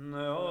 No.